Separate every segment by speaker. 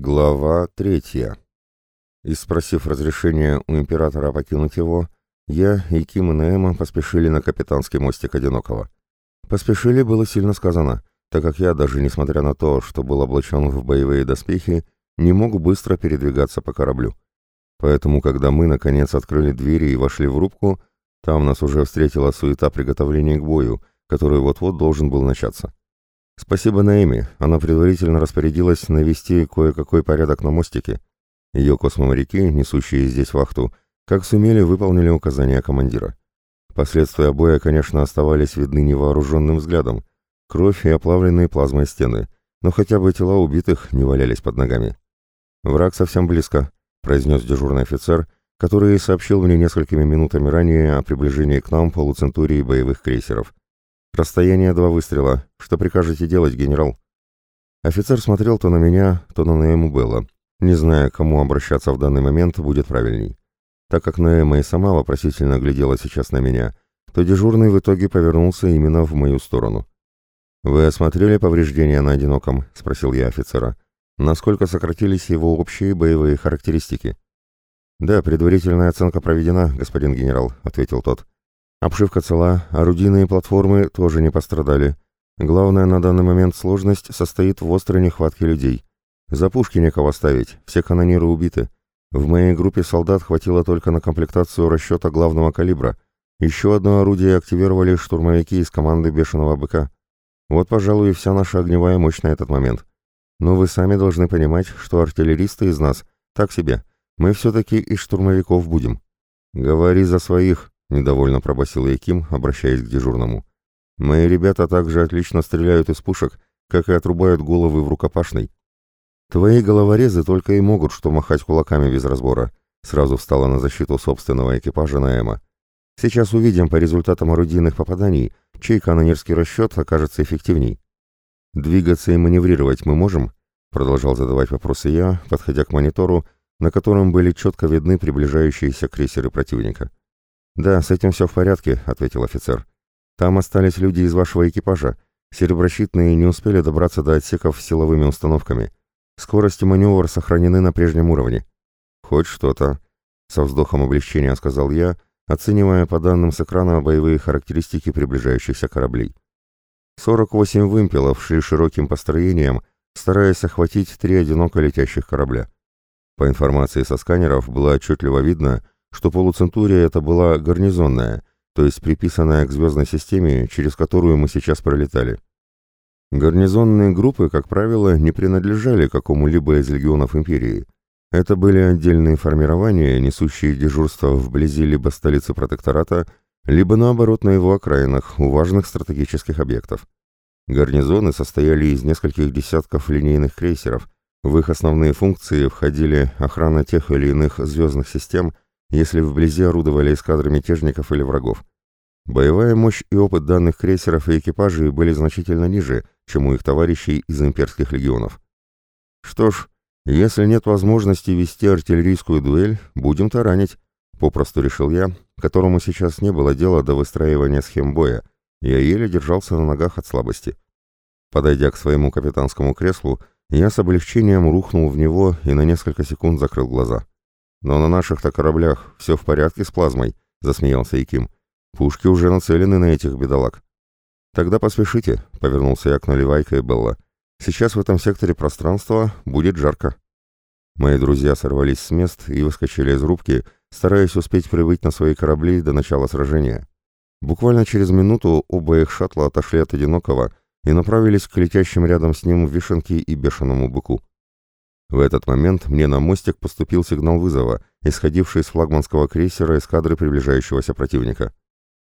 Speaker 1: Глава третья. И спросив разрешения у императора покинуть его, я и Ким и Наэма поспешили на капитанский мостик Одинокого. Поспешили было сильно сказано, так как я, даже несмотря на то, что был облачен в боевые доспехи, не мог быстро передвигаться по кораблю. Поэтому, когда мы, наконец, открыли двери и вошли в рубку, там нас уже встретила суета приготовления к бою, который вот-вот должен был начаться. Спасибо Наэме, она предварительно распорядилась навести кое-какой порядок на мостике. Ее космоморяки, несущие здесь вахту, как сумели, выполнили указания командира. Последствия боя, конечно, оставались видны невооруженным взглядом. Кровь и оплавленные плазмой стены, но хотя бы тела убитых не валялись под ногами. «Враг совсем близко», — произнес дежурный офицер, который сообщил мне несколькими минутами ранее о приближении к нам полуцентурии боевых крейсеров. «Расстояние два выстрела. Что прикажете делать, генерал?» Офицер смотрел то на меня, то на Наэму Белла, не зная, кому обращаться в данный момент будет правильней. Так как Наэма и сама вопросительно глядела сейчас на меня, то дежурный в итоге повернулся именно в мою сторону. «Вы осмотрели повреждения на одиноком?» — спросил я офицера. «Насколько сократились его общие боевые характеристики?» «Да, предварительная оценка проведена, господин генерал», — ответил тот. Обшивка цела, орудийные платформы тоже не пострадали. Главное на данный момент сложность состоит в острой нехватке людей. За пушки некого ставить, все канониры убиты. В моей группе солдат хватило только на комплектацию расчета главного калибра. Еще одно орудие активировали штурмовики из команды «Бешеного быка». Вот, пожалуй, и вся наша огневая мощь на этот момент. Но вы сами должны понимать, что артиллеристы из нас так себе. Мы все-таки из штурмовиков будем. Говори за своих, — недовольно пробасил Яким, обращаясь к дежурному. «Мои ребята также отлично стреляют из пушек, как и отрубают головы в рукопашной. Твои головорезы только и могут что махать кулаками без разбора», — сразу встала на защиту собственного экипажа Наэма. «Сейчас увидим по результатам орудийных попаданий, чей канонерский расчет окажется эффективней». «Двигаться и маневрировать мы можем?» — продолжал задавать вопросы я, подходя к монитору, на котором были четко видны приближающиеся крейсеры противника. «Да, с этим все в порядке», — ответил офицер. «Там остались люди из вашего экипажа. Сереброщитные не успели добраться до отсеков с силовыми установками. Скорость и маневр сохранены на прежнем уровне». «Хоть что-то», — со вздохом облегчения сказал я, оценивая по данным с экрана боевые характеристики приближающихся кораблей. 48 вымпелов шли широким построением, стараясь охватить три одиноко летящих корабля. По информации со сканеров было отчетливо видно, что полуцентурия это была гарнизонная, то есть приписанная к звездной системе, через которую мы сейчас пролетали. Гарнизонные группы, как правило, не принадлежали какому-либо из легионов империи. Это были отдельные формирования, несущие дежурство вблизи либо столицы протектората, либо наоборот на его окраинах, у важных стратегических объектов. Гарнизоны состояли из нескольких десятков линейных крейсеров. В их основные функции входили охрана тех или иных звездных систем – если вблизи орудовали эскадры мятежников или врагов. Боевая мощь и опыт данных крейсеров и экипажей были значительно ниже, чем у их товарищей из имперских легионов. Что ж, если нет возможности вести артиллерийскую дуэль, будем таранить, попросту решил я, которому сейчас не было дела до выстраивания схем боя, я еле держался на ногах от слабости. Подойдя к своему капитанскому креслу, я с облегчением рухнул в него и на несколько секунд закрыл глаза. «Но на наших-то кораблях все в порядке с плазмой», — засмеялся Яким. «Пушки уже нацелены на этих бедолаг». «Тогда поспешите», — повернулся я к наливайке и Белла. «Сейчас в этом секторе пространства будет жарко». Мои друзья сорвались с мест и выскочили из рубки, стараясь успеть прибыть на свои корабли до начала сражения. Буквально через минуту оба их шаттла отошли от одинокого и направились к летящим рядом с ним вишенке и бешеному быку. В этот момент мне на мостик поступил сигнал вызова, исходивший из флагманского крейсера эскадры приближающегося противника.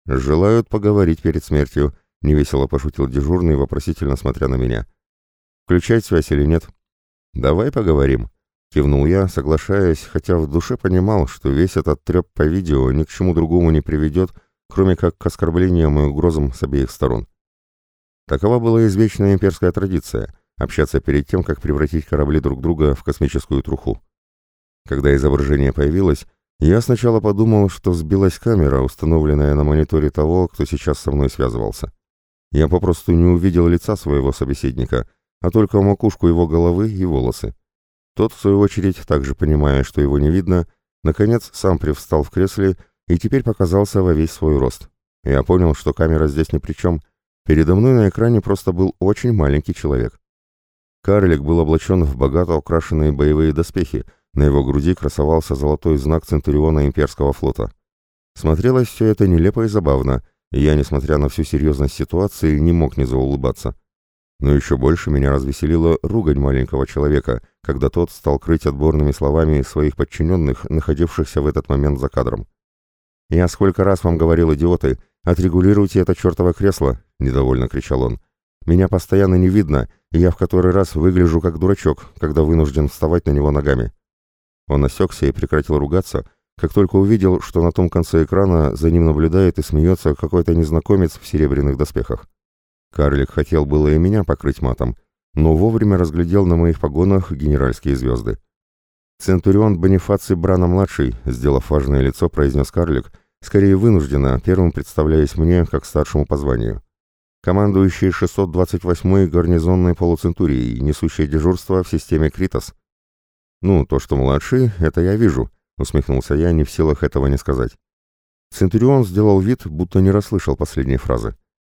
Speaker 1: «Желают поговорить перед смертью», — невесело пошутил дежурный, вопросительно смотря на меня. «Включать связь или нет?» «Давай поговорим», — кивнул я, соглашаясь, хотя в душе понимал, что весь этот треп по видео ни к чему другому не приведет, кроме как к оскорблениям и угрозам с обеих сторон. Такова была извечная имперская традиция — общаться перед тем, как превратить корабли друг друга в космическую труху. Когда изображение появилось, я сначала подумал, что сбилась камера, установленная на мониторе того, кто сейчас со мной связывался. Я попросту не увидел лица своего собеседника, а только макушку его головы и волосы. Тот, в свою очередь, также понимая, что его не видно, наконец сам привстал в кресле и теперь показался во весь свой рост. Я понял, что камера здесь ни при чем. Передо мной на экране просто был очень маленький человек. Карлик был облачен в богато украшенные боевые доспехи, на его груди красовался золотой знак Центуриона имперского флота. Смотрелось все это нелепо и забавно, и я, несмотря на всю серьезность ситуации, не мог не заулыбаться. Но еще больше меня развеселила ругань маленького человека, когда тот стал крыть отборными словами своих подчиненных, находившихся в этот момент за кадром. «Я сколько раз вам говорил, идиоты, отрегулируйте это чертово кресло!» — недовольно кричал он. «Меня постоянно не видно, и я в который раз выгляжу как дурачок, когда вынужден вставать на него ногами». Он осекся и прекратил ругаться, как только увидел, что на том конце экрана за ним наблюдает и смеется какой-то незнакомец в серебряных доспехах. Карлик хотел было и меня покрыть матом, но вовремя разглядел на моих погонах генеральские звезды. «Центурион Бонифаций Брана-младший», сделав важное лицо, произнес Карлик, скорее вынужденно, первым представляясь мне как старшему по званию. Командующий 628-й гарнизонной полуцентурией, несущий дежурство в системе Критос. «Ну, то, что младший, это я вижу», — усмехнулся я, не в силах этого не сказать. Центурион сделал вид, будто не расслышал последней фразы.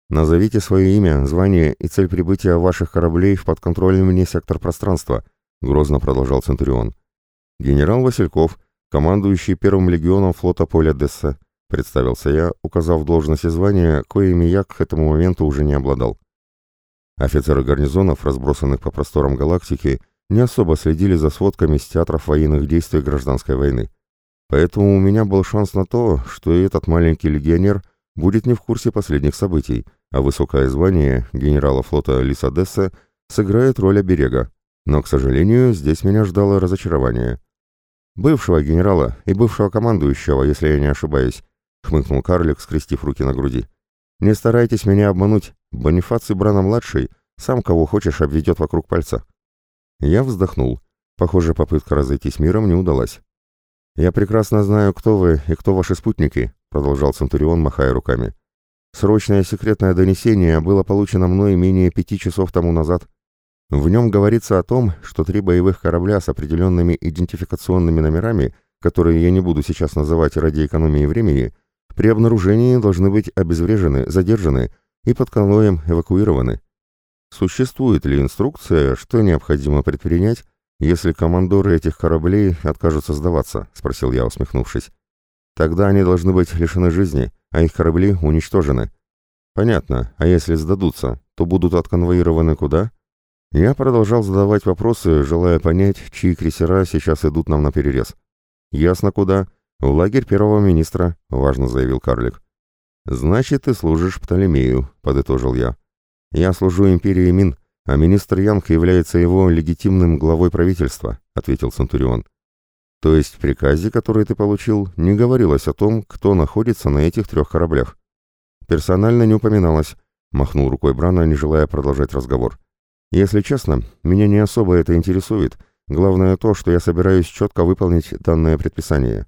Speaker 1: «Назовите свое имя, звание и цель прибытия ваших кораблей в подконтрольный мне сектор пространства», — грозно продолжал Центурион. «Генерал Васильков, командующий первым легионом флота поля Десса», — представился я, указав должность и звание, коими я к этому моменту уже не обладал. Офицеры гарнизонов, разбросанных по просторам галактики, не особо следили за сводками с театров военных действий гражданской войны. Поэтому у меня был шанс на то, что и этот маленький легионер будет не в курсе последних событий, а высокое звание генерала флота Лисадесса сыграет роль оберега. Но, к сожалению, здесь меня ждало разочарование. «Бывшего генерала и бывшего командующего, если я не ошибаюсь», — хмыкнул карлик, скрестив руки на груди. «Не старайтесь меня обмануть. Бонифаций Брана-младший сам кого хочешь обведет вокруг пальца». Я вздохнул. Похоже, попытка разойтись миром не удалась. «Я прекрасно знаю, кто вы и кто ваши спутники», — продолжал Центурион, махая руками. Срочное секретное донесение было получено мной менее пяти часов тому назад. В нем говорится о том, что три боевых корабля с определенными идентификационными номерами, которые я не буду сейчас называть ради экономии времени, при обнаружении должны быть обезврежены, задержаны и под конвоем эвакуированы. Существует ли инструкция, что необходимо предпринять, если командоры этих кораблей откажутся сдаваться? Спросил я, усмехнувшись. Тогда они должны быть лишены жизни, а их корабли уничтожены. Понятно, а если сдадутся, то будут отконвоированы куда? Я продолжал задавать вопросы, желая понять, чьи крейсера сейчас идут нам на перерез. Ясно куда. В лагерь первого министра, важно заявил карлик. Значит, ты служишь Птолемею, подытожил я. Я служу империи Мин, а министр Янг является его легитимным главой правительства, ответил Центурион. То есть в приказе, который ты получил, не говорилось о том, кто находится на этих трех кораблях. Персонально не упоминалось, махнул рукой Брана, не желая продолжать разговор. Если честно, меня не особо это интересует. Главное то, что я собираюсь четко выполнить данное предписание.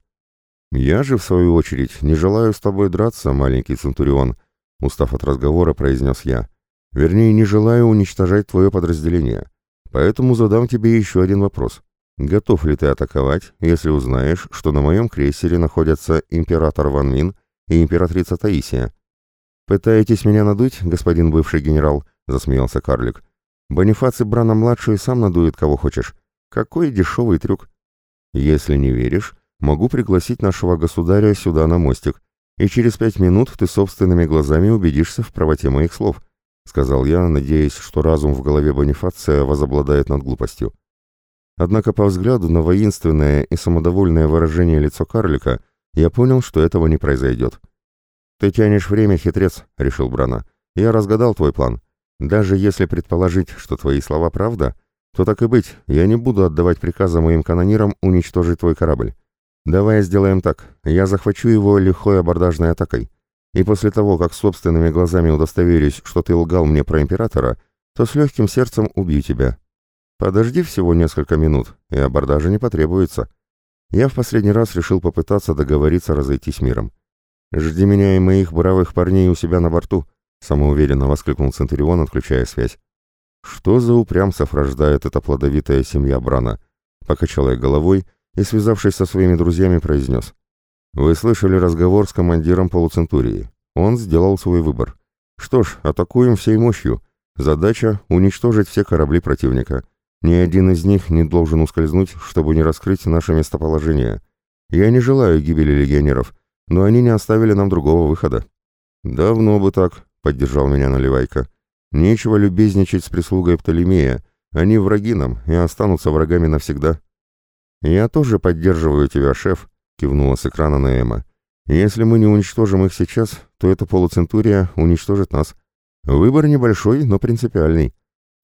Speaker 1: Я же, в свою очередь, не желаю с тобой драться, маленький Центурион, устав от разговора, произнес я. Вернее, не желаю уничтожать твое подразделение. Поэтому задам тебе еще один вопрос. Готов ли ты атаковать, если узнаешь, что на моем крейсере находятся император Ван Мин и императрица Таисия? «Пытаетесь меня надуть, господин бывший генерал?» — засмеялся карлик. «Бонифаций Брана-младший сам надует кого хочешь. Какой дешевый трюк!» «Если не веришь, могу пригласить нашего государя сюда на мостик, и через пять минут ты собственными глазами убедишься в правоте моих слов», — сказал я, надеясь, что разум в голове Бонифация возобладает над глупостью. Однако по взгляду на воинственное и самодовольное выражение лицо карлика я понял, что этого не произойдет. «Ты тянешь время, хитрец», — решил Брана. «Я разгадал твой план. Даже если предположить, что твои слова правда, то так и быть, я не буду отдавать приказа моим канонирам уничтожить твой корабль. Давай сделаем так. Я захвачу его лихой абордажной атакой. И после того, как собственными глазами удостоверюсь, что ты лгал мне про императора, то с легким сердцем убью тебя. Подожди всего несколько минут, и абордажа не потребуется. Я в последний раз решил попытаться договориться разойтись миром. «Жди меня и моих бравых парней у себя на борту», — самоуверенно воскликнул Центурион, отключая связь. «Что за упрямцев рождает эта плодовитая семья Брана? покачал я головой и, связавшись со своими друзьями, произнес. «Вы слышали разговор с командиром полуцентурии. Он сделал свой выбор. Что ж, атакуем всей мощью. Задача — уничтожить все корабли противника. Ни один из них не должен ускользнуть, чтобы не раскрыть наше местоположение. Я не желаю гибели легионеров, но они не оставили нам другого выхода». «Давно бы так», — поддержал меня Наливайка. «Нечего любезничать с прислугой Птолемея. Они враги нам и останутся врагами навсегда». «Я тоже поддерживаю тебя, шеф», — кивнула с экрана Наэма. «Если мы не уничтожим их сейчас, то эта полуцентурия уничтожит нас. Выбор небольшой, но принципиальный.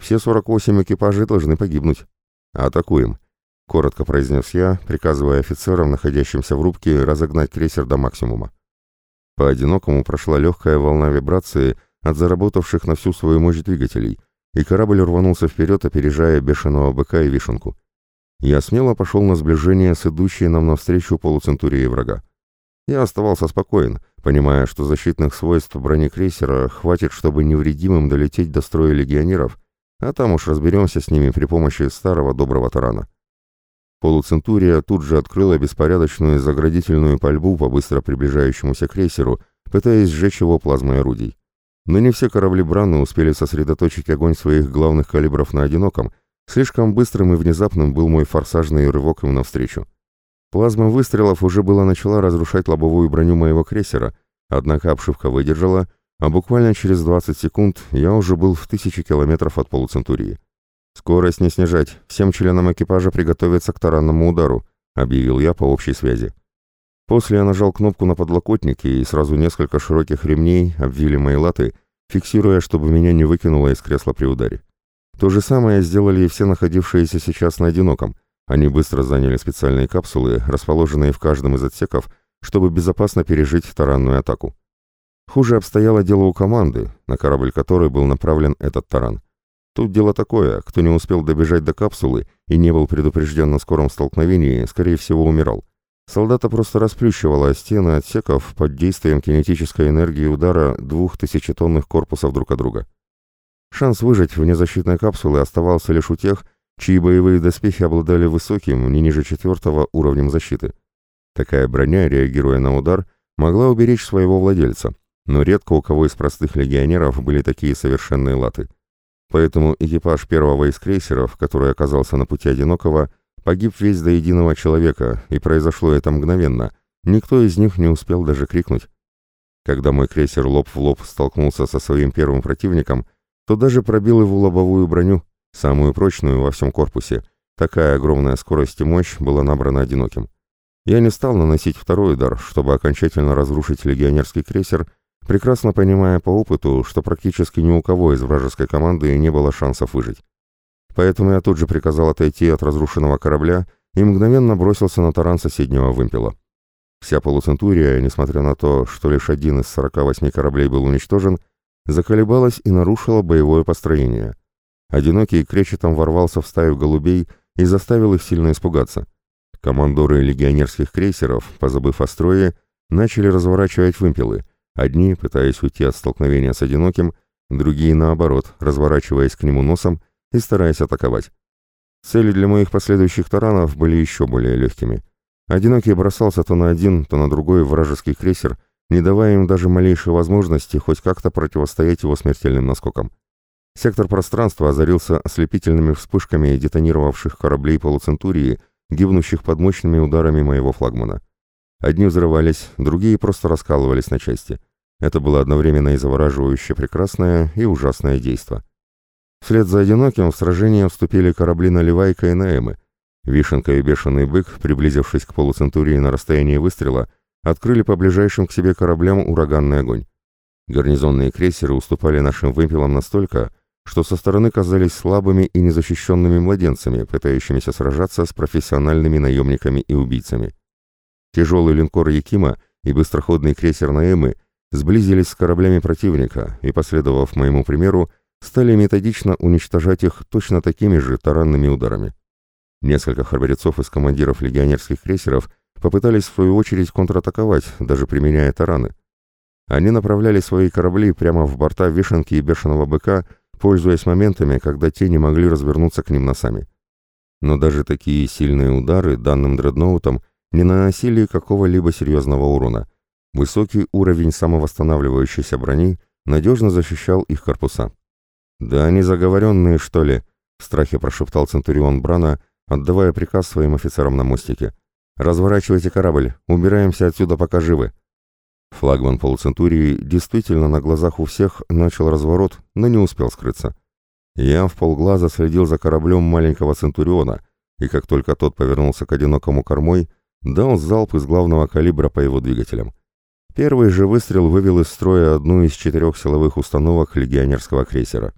Speaker 1: Все 48 экипажей должны погибнуть. Атакуем», — коротко произнес я, приказывая офицерам, находящимся в рубке, разогнать крейсер до максимума. По одинокому прошла легкая волна вибрации от заработавших на всю свою мощь двигателей, и корабль рванулся вперед, опережая бешеного быка и вишенку. Я смело пошел на сближение с идущей нам навстречу полуцентурии врага. Я оставался спокоен, понимая, что защитных свойств бронекрейсера хватит, чтобы невредимым долететь до строя легионеров, а там уж разберемся с ними при помощи старого доброго тарана. Полуцентурия тут же открыла беспорядочную заградительную пальбу по быстро приближающемуся крейсеру, пытаясь сжечь его плазмой орудий. Но не все корабли Браны успели сосредоточить огонь своих главных калибров на одиноком, Слишком быстрым и внезапным был мой форсажный рывок им навстречу. Плазма выстрелов уже была начала разрушать лобовую броню моего крейсера, однако обшивка выдержала, а буквально через 20 секунд я уже был в тысячи километров от полуцентурии. «Скорость не снижать, всем членам экипажа приготовиться к таранному удару», объявил я по общей связи. После я нажал кнопку на подлокотнике, и сразу несколько широких ремней обвили мои латы, фиксируя, чтобы меня не выкинуло из кресла при ударе. То же самое сделали и все находившиеся сейчас на одиноком. Они быстро заняли специальные капсулы, расположенные в каждом из отсеков, чтобы безопасно пережить таранную атаку. Хуже обстояло дело у команды, на корабль которой был направлен этот таран. Тут дело такое, кто не успел добежать до капсулы и не был предупрежден на скором столкновении, скорее всего умирал. Солдата просто расплющивала стены отсеков под действием кинетической энергии удара двух тысячетонных корпусов друг от друга. Шанс выжить вне защитной капсулы оставался лишь у тех, чьи боевые доспехи обладали высоким, не ниже четвертого уровнем защиты. Такая броня, реагируя на удар, могла уберечь своего владельца, но редко у кого из простых легионеров были такие совершенные латы. Поэтому экипаж первого из крейсеров, который оказался на пути одинокого, погиб весь до единого человека, и произошло это мгновенно. Никто из них не успел даже крикнуть. Когда мой крейсер лоб в лоб столкнулся со своим первым противником, то даже пробил его лобовую броню, самую прочную во всем корпусе. Такая огромная скорость и мощь была набрана одиноким. Я не стал наносить второй удар, чтобы окончательно разрушить легионерский крейсер, прекрасно понимая по опыту, что практически ни у кого из вражеской команды не было шансов выжить. Поэтому я тут же приказал отойти от разрушенного корабля и мгновенно бросился на таран соседнего вымпела. Вся полуцентурия, несмотря на то, что лишь один из 48 кораблей был уничтожен, заколебалась и нарушила боевое построение. Одинокий кречетом ворвался в стаю голубей и заставил их сильно испугаться. Командоры легионерских крейсеров, позабыв о строе, начали разворачивать вымпелы, одни, пытаясь уйти от столкновения с одиноким, другие, наоборот, разворачиваясь к нему носом и стараясь атаковать. Цели для моих последующих таранов были еще более легкими. Одинокий бросался то на один, то на другой вражеский крейсер, не давая им даже малейшей возможности хоть как-то противостоять его смертельным наскокам. Сектор пространства озарился ослепительными вспышками детонировавших кораблей полуцентурии, гибнущих под мощными ударами моего флагмана. Одни взрывались, другие просто раскалывались на части. Это было одновременно и завораживающе прекрасное, и ужасное действо. Вслед за одиноким в сражение вступили корабли Наливайка и Наэмы. Вишенка и Бешеный Бык, приблизившись к полуцентурии на расстоянии выстрела, открыли по ближайшим к себе кораблям ураганный огонь. Гарнизонные крейсеры уступали нашим вымпелам настолько, что со стороны казались слабыми и незащищенными младенцами, пытающимися сражаться с профессиональными наемниками и убийцами. Тяжелый линкор Якима и быстроходный крейсер Наэмы сблизились с кораблями противника и, последовав моему примеру, стали методично уничтожать их точно такими же таранными ударами. Несколько храбрецов из командиров легионерских крейсеров попытались в свою очередь контратаковать, даже применяя тараны. Они направляли свои корабли прямо в борта Вишенки и Бешеного Быка, пользуясь моментами, когда те не могли развернуться к ним носами. но даже такие сильные удары данным дредноутом не наносили какого-либо серьезного урона. Высокий уровень самовосстанавливающейся брони надежно защищал их корпуса. «Да они заговоренные, что ли?» — в страхе прошептал Центурион Брана, отдавая приказ своим офицерам на мостике. «Разворачивайте корабль, убираемся отсюда, пока живы». Флагман полуцентурии действительно на глазах у всех начал разворот, но не успел скрыться. Я в полглаза следил за кораблем маленького Центуриона, и как только тот повернулся к одинокому кормой, дал залп из главного калибра по его двигателям. Первый же выстрел вывел из строя одну из четырех силовых установок легионерского крейсера.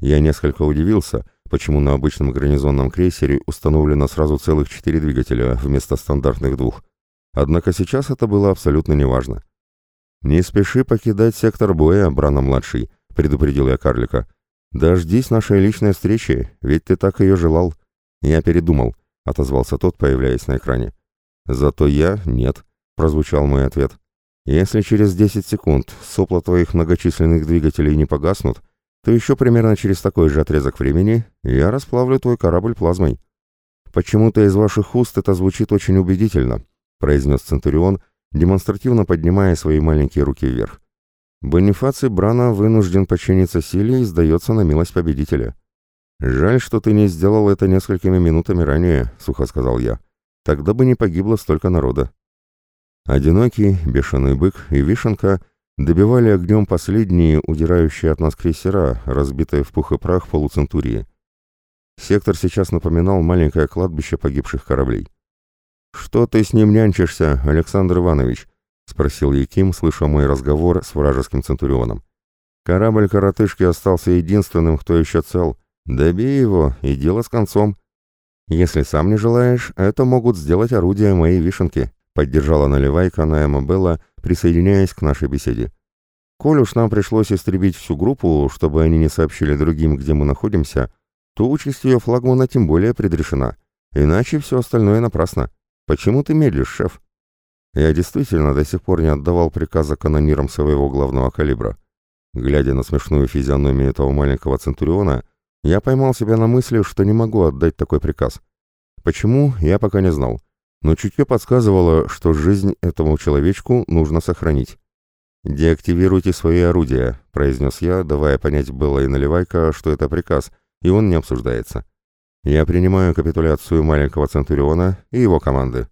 Speaker 1: Я несколько удивился, почему на обычном гарнизонном крейсере установлено сразу целых четыре двигателя вместо стандартных двух. Однако сейчас это было абсолютно неважно. «Не спеши покидать сектор боя, Брана-младший», — предупредил я карлика. «Дождись нашей личной встречи, ведь ты так ее желал». «Я передумал», — отозвался тот, появляясь на экране. «Зато я — нет», — прозвучал мой ответ. «Если через 10 секунд сопла твоих многочисленных двигателей не погаснут, то еще примерно через такой же отрезок времени я расплавлю твой корабль плазмой». «Почему-то из ваших уст это звучит очень убедительно», — произнес Центурион, демонстративно поднимая свои маленькие руки вверх. Бонифаций Брана вынужден подчиниться силе и сдается на милость победителя. «Жаль, что ты не сделал это несколькими минутами ранее», — сухо сказал я. «Тогда бы не погибло столько народа». Одинокий, бешеный бык и вишенка добивали огнем последние, удирающие от нас крейсера, разбитые в пух и прах полуцентурии. Сектор сейчас напоминал маленькое кладбище погибших кораблей. «Что ты с ним нянчишься, Александр Иванович?» — спросил Яким, слыша мой разговор с вражеским центурионом. «Корабль коротышки остался единственным, кто еще цел. Добей его, и дело с концом. Если сам не желаешь, это могут сделать орудия моей вишенки», — поддержала наливайка Наэма Белла, присоединяясь к нашей беседе. «Коль уж нам пришлось истребить всю группу, чтобы они не сообщили другим, где мы находимся, то участь ее флагмана тем более предрешена. Иначе все остальное напрасно. Почему ты медлишь, шеф?» Я действительно до сих пор не отдавал приказа канонирам своего главного калибра. Глядя на смешную физиономию этого маленького Центуриона, я поймал себя на мысли, что не могу отдать такой приказ. Почему, я пока не знал. Но чутье подсказывало, что жизнь этому человечку нужно сохранить. «Деактивируйте свои орудия», — произнес я, давая понять Белла и Наливайка, что это приказ, и он не обсуждается. Я принимаю капитуляцию маленького Центуриона и его команды.